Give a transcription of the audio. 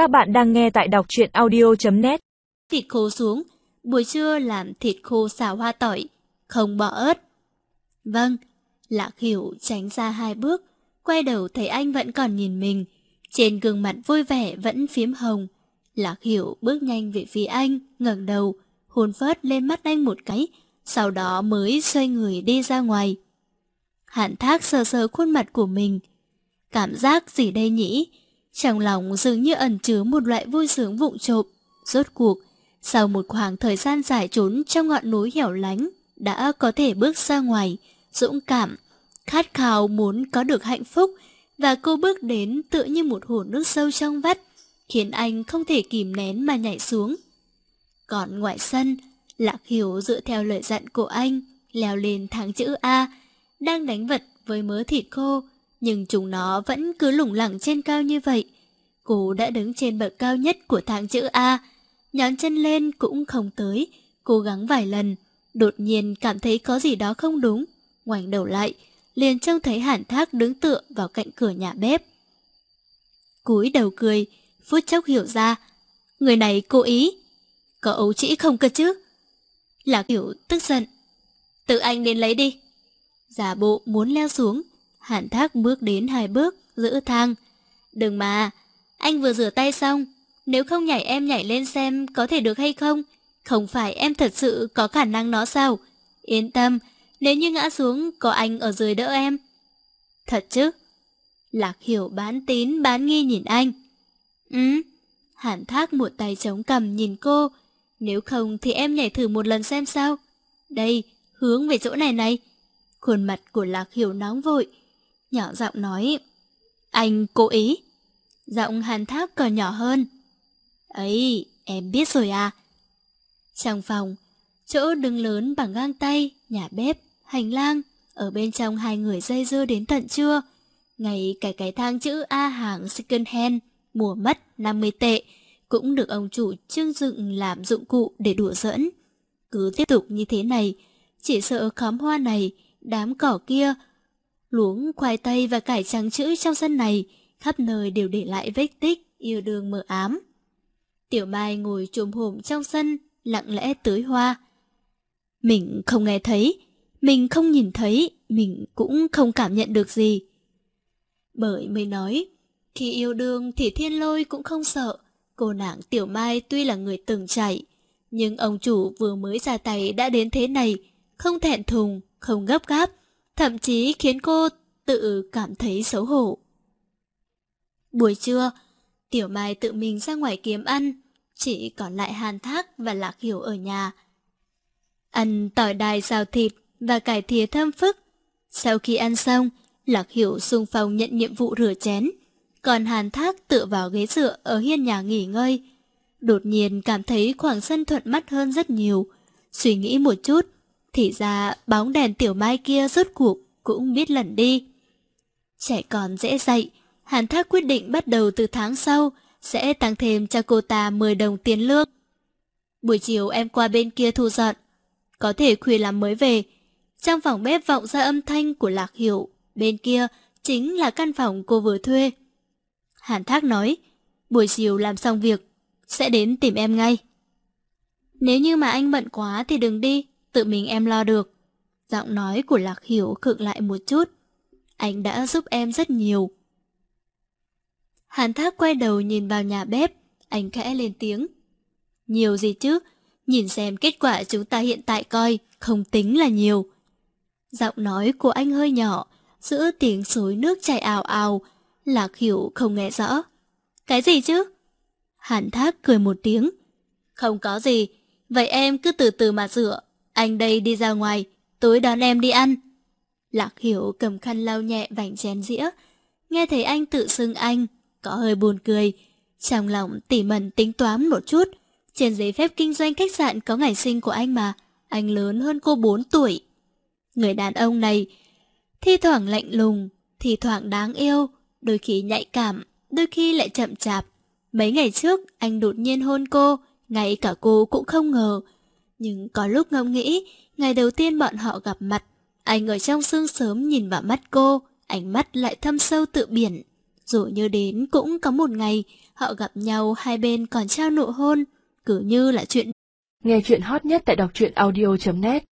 Các bạn đang nghe tại đọc truyện audio.net Thịt khô xuống, buổi trưa làm thịt khô xào hoa tỏi, không bỏ ớt. Vâng, Lạc Hiểu tránh ra hai bước, quay đầu thấy anh vẫn còn nhìn mình. Trên gương mặt vui vẻ vẫn phím hồng. Lạc Hiểu bước nhanh về phía anh, ngẩng đầu, hôn phớt lên mắt anh một cái, sau đó mới xoay người đi ra ngoài. Hạn thác sờ sờ khuôn mặt của mình. Cảm giác gì đây nhỉ? Trong lòng dường như ẩn chứa một loại vui sướng vụng trộm. Rốt cuộc, sau một khoảng thời gian dài trốn trong ngọn núi hẻo lánh, đã có thể bước ra ngoài, dũng cảm, khát khao muốn có được hạnh phúc, và cô bước đến tựa như một hồ nước sâu trong vắt, khiến anh không thể kìm nén mà nhảy xuống. Còn ngoài sân, Lạc Hiểu dựa theo lời dặn của anh, leo lên thang chữ A, đang đánh vật với mớ thịt khô, nhưng chúng nó vẫn cứ lủng lẳng trên cao như vậy. Cô đã đứng trên bậc cao nhất của thang chữ A, nhón chân lên cũng không tới, cố gắng vài lần, đột nhiên cảm thấy có gì đó không đúng, ngoảnh đầu lại, liền trông thấy hàn thác đứng tựa vào cạnh cửa nhà bếp. cúi đầu cười, phút chốc hiểu ra, người này cố ý, có ấu trĩ không cơ chứ? Lạc hiểu tức giận, tự anh đến lấy đi. Giả bộ muốn leo xuống, hàn thác bước đến hai bước, giữ thang. Đừng mà, anh vừa rửa tay xong, nếu không nhảy em nhảy lên xem có thể được hay không. Không phải em thật sự có khả năng nó sao? Yên tâm, nếu như ngã xuống có anh ở dưới đỡ em. Thật chứ? Lạc hiểu bán tín bán nghi nhìn anh. Ừ, hàn thác một tay chống cầm nhìn cô. Nếu không thì em nhảy thử một lần xem sao. Đây, hướng về chỗ này này. Khuôn mặt của Lạc hiểu nóng vội. Nhỏ giọng nói. Anh cố ý. Giọng hàn thác còn nhỏ hơn. Ấy, em biết rồi à. Trong phòng, chỗ đứng lớn bằng gang tay, nhà bếp, hành lang, ở bên trong hai người dây dưa đến tận trưa. Ngay cả cái thang chữ A hàng second hand, mùa mất 50 tệ, cũng được ông chủ trưng dựng làm dụng cụ để đùa giỡn. Cứ tiếp tục như thế này, chỉ sợ khóm hoa này, đám cỏ kia, luống khoai tây và cải trắng chữ trong sân này, khắp nơi đều để lại vết tích yêu đương mờ ám. Tiểu Mai ngồi trùm hổm trong sân, lặng lẽ tưới hoa. Mình không nghe thấy, mình không nhìn thấy, mình cũng không cảm nhận được gì. Bởi mới nói, khi yêu đương thì thiên lôi cũng không sợ. Cô nàng Tiểu Mai tuy là người từng chạy, nhưng ông chủ vừa mới ra tay đã đến thế này, không thẹn thùng, không gấp gáp, thậm chí khiến cô tự cảm thấy xấu hổ. Buổi trưa, Tiểu Mai tự mình ra ngoài kiếm ăn, chỉ còn lại Hàn Thác và Lạc Hiểu ở nhà. Ăn tỏi đài xào thịt và cải thìa thơm phức. Sau khi ăn xong, Lạc Hiểu xung phong nhận nhiệm vụ rửa chén, còn Hàn Thác tựa vào ghế dựa ở hiên nhà nghỉ ngơi. Đột nhiên cảm thấy khoảng sân thuận mắt hơn rất nhiều. Suy nghĩ một chút, thì ra bóng đèn tiểu mai kia rốt cuộc cũng biết lẩn đi. Trẻ còn dễ dạy, Hàn Thác quyết định bắt đầu từ tháng sau, sẽ tăng thêm cho cô ta 10 đồng tiền lương. Buổi chiều em qua bên kia thu dọn, có thể khuya lắm mới về. Trong phòng bếp vọng ra âm thanh của Lạc Hiểu, bên kia chính là căn phòng cô vừa thuê. Hàn Thác nói, buổi chiều làm xong việc, sẽ đến tìm em ngay. Nếu như mà anh bận quá thì đừng đi, tự mình em lo được. Giọng nói của Lạc Hiểu khựng lại một chút. Anh đã giúp em rất nhiều. Hàn Thác quay đầu nhìn vào nhà bếp, anh khẽ lên tiếng. Nhiều gì chứ, nhìn xem kết quả chúng ta hiện tại coi, không tính là nhiều. Giọng nói của anh hơi nhỏ, giữa tiếng suối nước chảy ào ào, Lạc Hiểu không nghe rõ. Cái gì chứ? Hàn Thác cười một tiếng. Không có gì, vậy em cứ từ từ mà rửa, anh đây đi ra ngoài, tối đón em đi ăn. Lạc Hiểu cầm khăn lau nhẹ vành chén dĩa, nghe thấy anh tự xưng anh, có hơi buồn cười. Trong lòng tỉ mẩn tính toán một chút, trên giấy phép kinh doanh khách sạn có ngày sinh của anh mà, anh lớn hơn cô 4 tuổi. Người đàn ông này, thi thoảng lạnh lùng, thi thoảng đáng yêu, đôi khi nhạy cảm, đôi khi lại chậm chạp. Mấy ngày trước, anh đột nhiên hôn cô, ngay cả cô cũng không ngờ. Nhưng có lúc ngẫm nghĩ, ngày đầu tiên bọn họ gặp mặt, anh ở trong sương sớm nhìn vào mắt cô, ánh mắt lại thâm sâu tự biển. Rồi như đến cũng có một ngày, họ gặp nhau hai bên còn trao nụ hôn, cứ như là chuyện. Nghe chuyện hot nhất tại đọc truyện audio.net